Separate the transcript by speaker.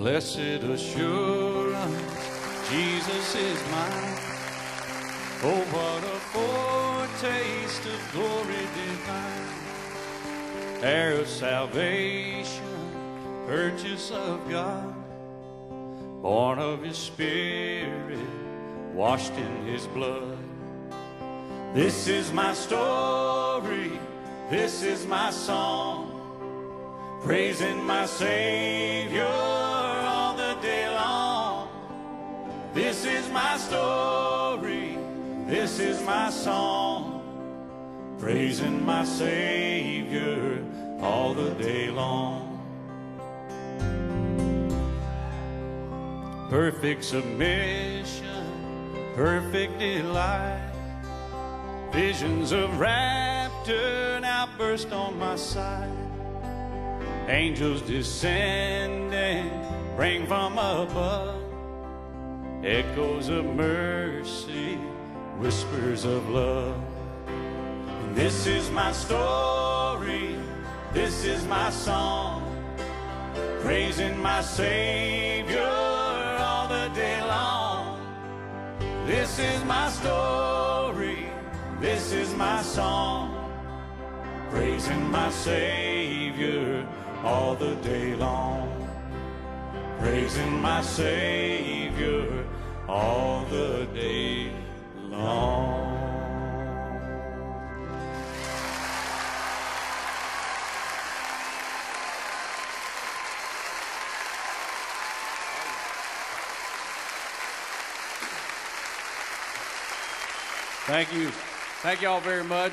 Speaker 1: Blessed assurance, Jesus is mine. Oh, what a foretaste of glory divine. Heir of salvation, purchase of God, born of His Spirit, washed in His blood. This is my story, this is my song, praising my Savior This is my story, this is my song, praising my Savior all the day long. Perfect submission, perfect delight. Visions of rapture now burst on my sight. Angels descending, bring from above. Echoes of mercy, whispers of love. And this is my story, this is my song, praising my Savior all the day long. This is my story, this is my song, praising my Savior all the day long. Praising my Savior all the day long. Thank you. Thank you all very much.